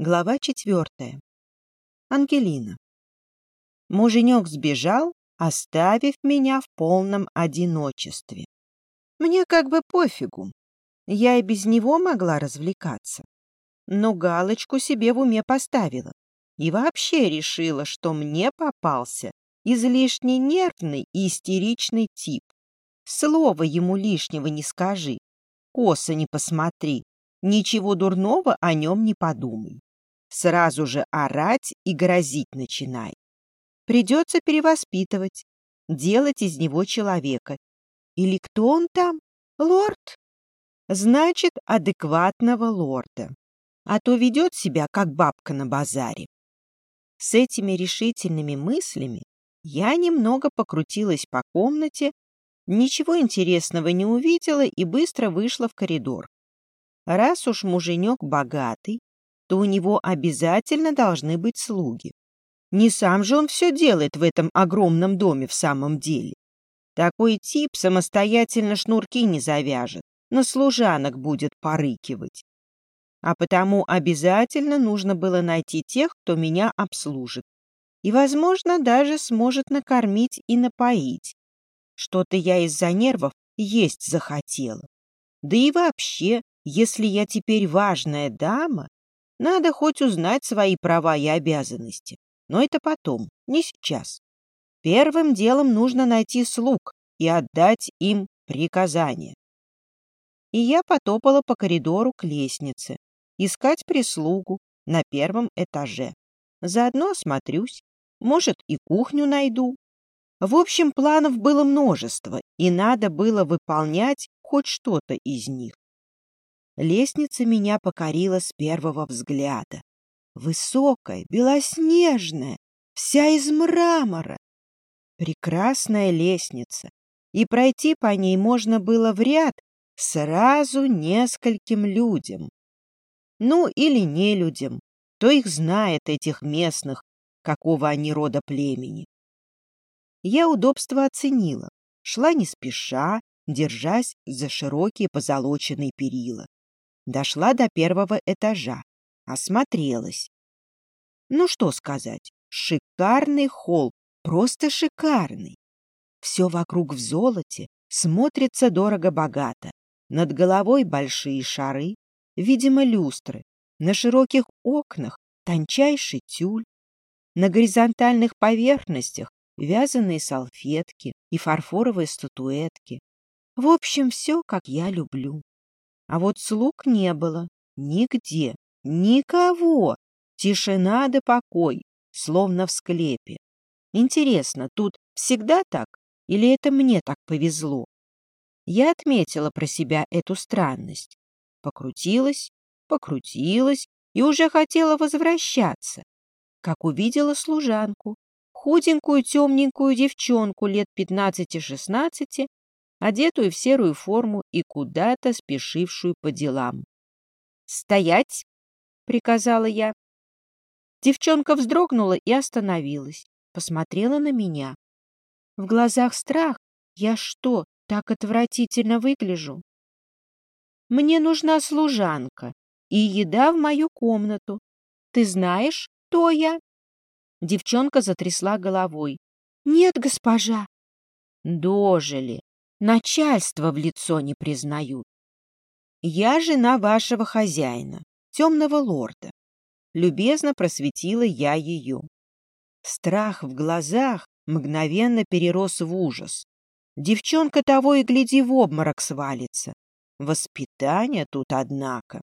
Глава четвертая. Ангелина. Муженек сбежал, оставив меня в полном одиночестве. Мне как бы пофигу. Я и без него могла развлекаться. Но галочку себе в уме поставила. И вообще решила, что мне попался излишне нервный и истеричный тип. Слова ему лишнего не скажи, косо не посмотри, ничего дурного о нем не подумай сразу же орать и грозить начинай. Придется перевоспитывать, делать из него человека. Или кто он там? Лорд? Значит, адекватного лорда. А то ведет себя, как бабка на базаре. С этими решительными мыслями я немного покрутилась по комнате, ничего интересного не увидела и быстро вышла в коридор. Раз уж муженек богатый, то у него обязательно должны быть слуги. Не сам же он все делает в этом огромном доме в самом деле. Такой тип самостоятельно шнурки не завяжет, на служанок будет порыкивать. А потому обязательно нужно было найти тех, кто меня обслужит. И, возможно, даже сможет накормить и напоить. Что-то я из-за нервов есть захотела. Да и вообще, если я теперь важная дама, надо хоть узнать свои права и обязанности. Но это потом, не сейчас. Первым делом нужно найти слуг и отдать им приказания. И я потопала по коридору к лестнице, искать прислугу на первом этаже. Заодно осмотрюсь, может, и кухню найду. В общем, планов было множество, и надо было выполнять хоть что-то из них. Лестница меня покорила с первого взгляда. Высокая, белоснежная, вся из мрамора. Прекрасная лестница, и пройти по ней можно было в ряд сразу нескольким людям. Ну, или не людям, кто их знает, этих местных, какого они рода племени. Я удобство оценила, шла не спеша, держась за широкие позолоченные перила. Дошла до первого этажа, осмотрелась. Ну что сказать, шикарный холл, просто шикарный. Все вокруг в золоте, смотрится дорого-богато. Над головой большие шары, видимо, люстры. На широких окнах тончайший тюль. На горизонтальных поверхностях вязаные салфетки и фарфоровые статуэтки. В общем, все, как я люблю. А вот слуг не было. Нигде. Никого. Тишина да покой, словно в склепе. Интересно, тут всегда так? Или это мне так повезло? Я отметила про себя эту странность. Покрутилась, покрутилась и уже хотела возвращаться, как увидела служанку, худенькую темненькую девчонку лет пятнадцати-шестнадцати одетую в серую форму и куда-то спешившую по делам. «Стоять!» — приказала я. Девчонка вздрогнула и остановилась, посмотрела на меня. В глазах страх. Я что, так отвратительно выгляжу? Мне нужна служанка и еда в мою комнату. Ты знаешь, кто я? Девчонка затрясла головой. Нет, госпожа. Дожили. Начальство в лицо не признают. Я жена вашего хозяина, темного лорда. Любезно просветила я ее. Страх в глазах мгновенно перерос в ужас. Девчонка того и гляди в обморок свалится. Воспитание тут, однако.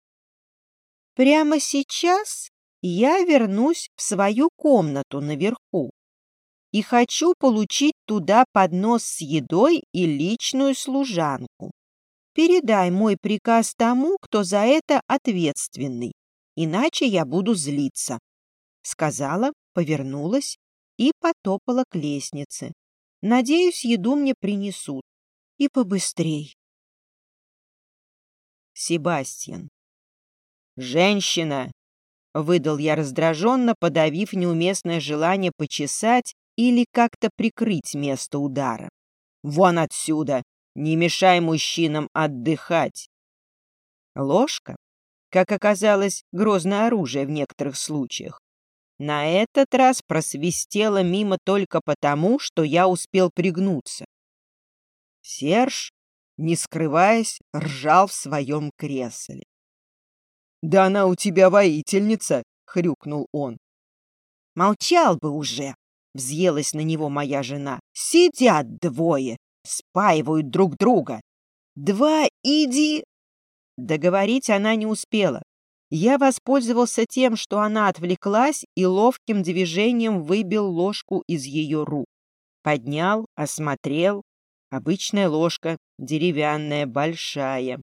Прямо сейчас я вернусь в свою комнату наверху и хочу получить туда поднос с едой и личную служанку. Передай мой приказ тому, кто за это ответственный, иначе я буду злиться. Сказала, повернулась и потопала к лестнице. Надеюсь, еду мне принесут. И побыстрей. Себастьян. «Женщина!» — выдал я раздраженно, подавив неуместное желание почесать или как-то прикрыть место удара. «Вон отсюда! Не мешай мужчинам отдыхать!» Ложка, как оказалось, грозное оружие в некоторых случаях. На этот раз просвистело мимо только потому, что я успел пригнуться. Серж, не скрываясь, ржал в своем кресле. «Да она у тебя воительница!» — хрюкнул он. «Молчал бы уже!» — взъелась на него моя жена. «Сидят двое, спаивают друг друга. Два иди...» Договорить она не успела. Я воспользовался тем, что она отвлеклась и ловким движением выбил ложку из ее рук. Поднял, осмотрел. Обычная ложка, деревянная, большая.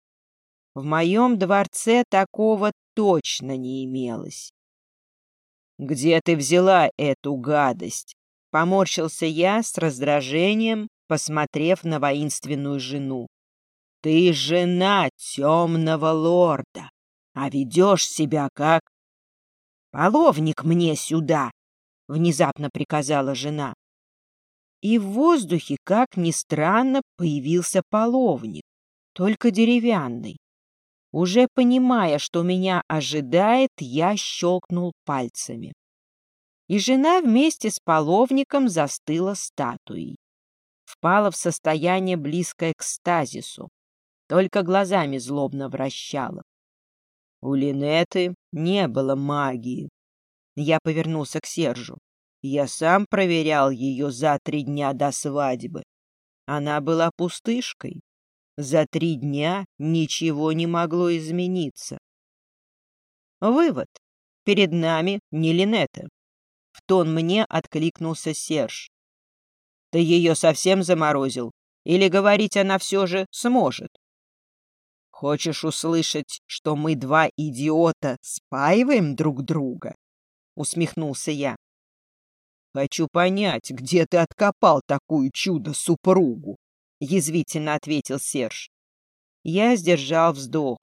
В моем дворце такого точно не имелось. «Где ты взяла эту гадость?» Поморщился я с раздражением, посмотрев на воинственную жену. «Ты жена темного лорда а ведешь себя как... «Половник мне сюда!» — внезапно приказала жена. И в воздухе, как ни странно, появился половник, только деревянный. Уже понимая, что меня ожидает, я щелкнул пальцами. И жена вместе с половником застыла статуей. Впала в состояние, близкое к стазису, только глазами злобно вращала. У Линеты не было магии. Я повернулся к Сержу. Я сам проверял ее за три дня до свадьбы. Она была пустышкой. За три дня ничего не могло измениться. Вывод. Перед нами не Линета. В тон мне откликнулся Серж. Ты ее совсем заморозил? Или говорить она все же сможет? Хочешь услышать, что мы два идиота спаиваем друг друга? Усмехнулся я. Хочу понять, где ты откопал такую чудо-супругу? Язвительно ответил Серж. Я сдержал вздох.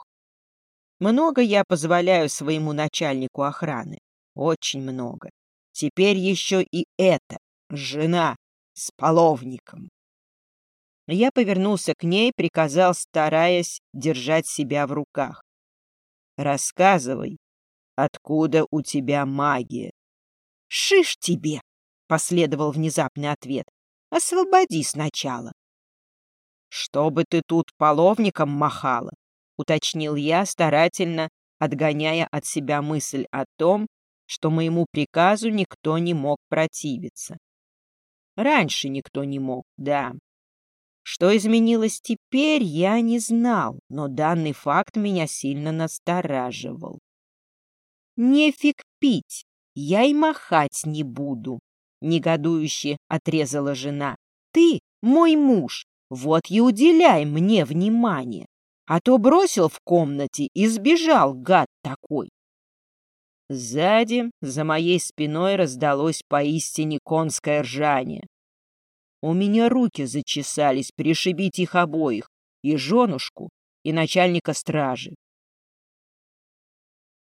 Много я позволяю своему начальнику охраны. Очень много. Теперь еще и это. Жена с половником. Я повернулся к ней, приказал, стараясь держать себя в руках. «Рассказывай, откуда у тебя магия?» «Шиш тебе!» — последовал внезапный ответ. «Освободи сначала». «Чтобы ты тут половником махала», — уточнил я, старательно отгоняя от себя мысль о том, что моему приказу никто не мог противиться. Раньше никто не мог, да. Что изменилось теперь, я не знал, но данный факт меня сильно настораживал. «Нефиг пить, я и махать не буду», — негодующе отрезала жена. «Ты мой муж, вот и уделяй мне внимание, а то бросил в комнате и сбежал, гад такой». Сзади, за моей спиной, раздалось поистине конское ржание. У меня руки зачесались пришибить их обоих, и женушку, и начальника стражи.